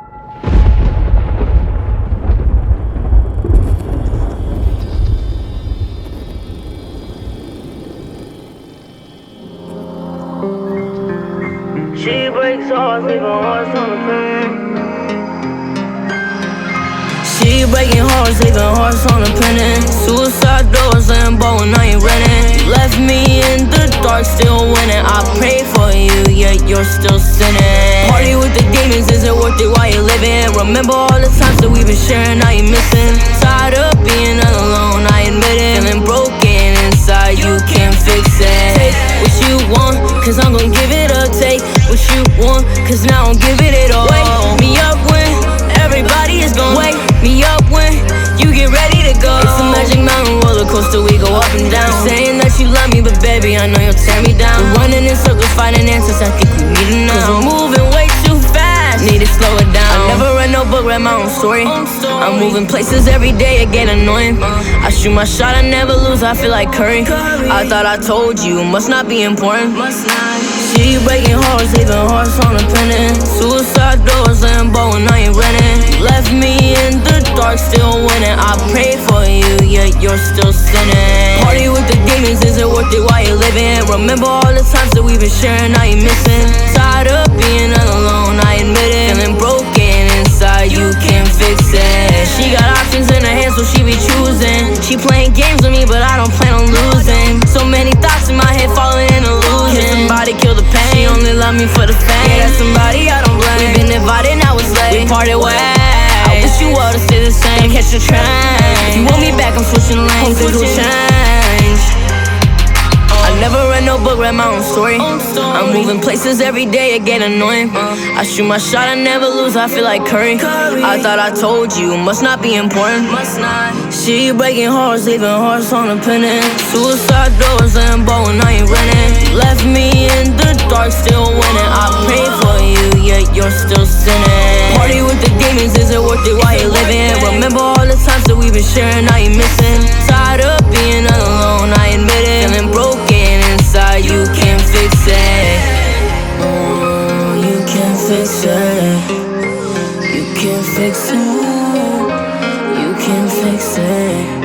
She breaks hearts, leaving hearts on the pen. She breaking hearts, leaving hearts on the pendant. Suicide doors, Lambo, and I ain't renting. Left me in the dark, still you're still sinning. Party with the demons, is it worth it while you're living? Remember all the times that we've been sharing, now you're missing. Tired of being alone, I admit it. Feeling broken inside, you can't fix it. Take what you want, cause I'm gon' give it up. Take what you want, cause now I'm giving it all. Wake me up when everybody is gone. Wake me up when you get ready to go. It's a magic mountain roller coaster, we go up and down. Saying that you love me, but baby, I know you'll tear me down. Now. Cause we're moving way too fast, need to slow it down. I never read no book, read my own story. I'm moving places every day, it get annoying. Uh. I shoot my shot, I never lose, I feel like Curry. I thought I told you, must not be important. She breaking hearts, leaving hearts on the pendant. Suicide doors, Lambo, and I ain't renting. Left me in the dark, still winning. I pray for you, yet you're still sinning. Party with the demons, is it worth it while you're living? Remember all the times that we've been sharing, now you're missing. Tired of being alone, I admit it. Feeling broken inside, you can't fix it. She got options in her hand, so she be choosing. She playing games with me, but I don't plan on losing. So many thoughts in my head, falling in illusion. Can somebody kill the pain? She only love me for the fame. The same. Catch train. If you want me back, I'm switching lanes. Will change. I never read no book, read my own story. I'm moving places every day, it get annoying. I shoot my shot, I never lose, I feel like Curry. I thought I told you, must not be important. She breaking hearts, leaving hearts on the pendant. Suicide doors, Lambo, and I ain't renting. Left me in the dark, still winning. I pray for you, sharing, now you're missing. Tired of being alone, I admit it. Feeling broken inside, you can't fix it. Oh, you can't fix it. You can't fix it. You can't fix it.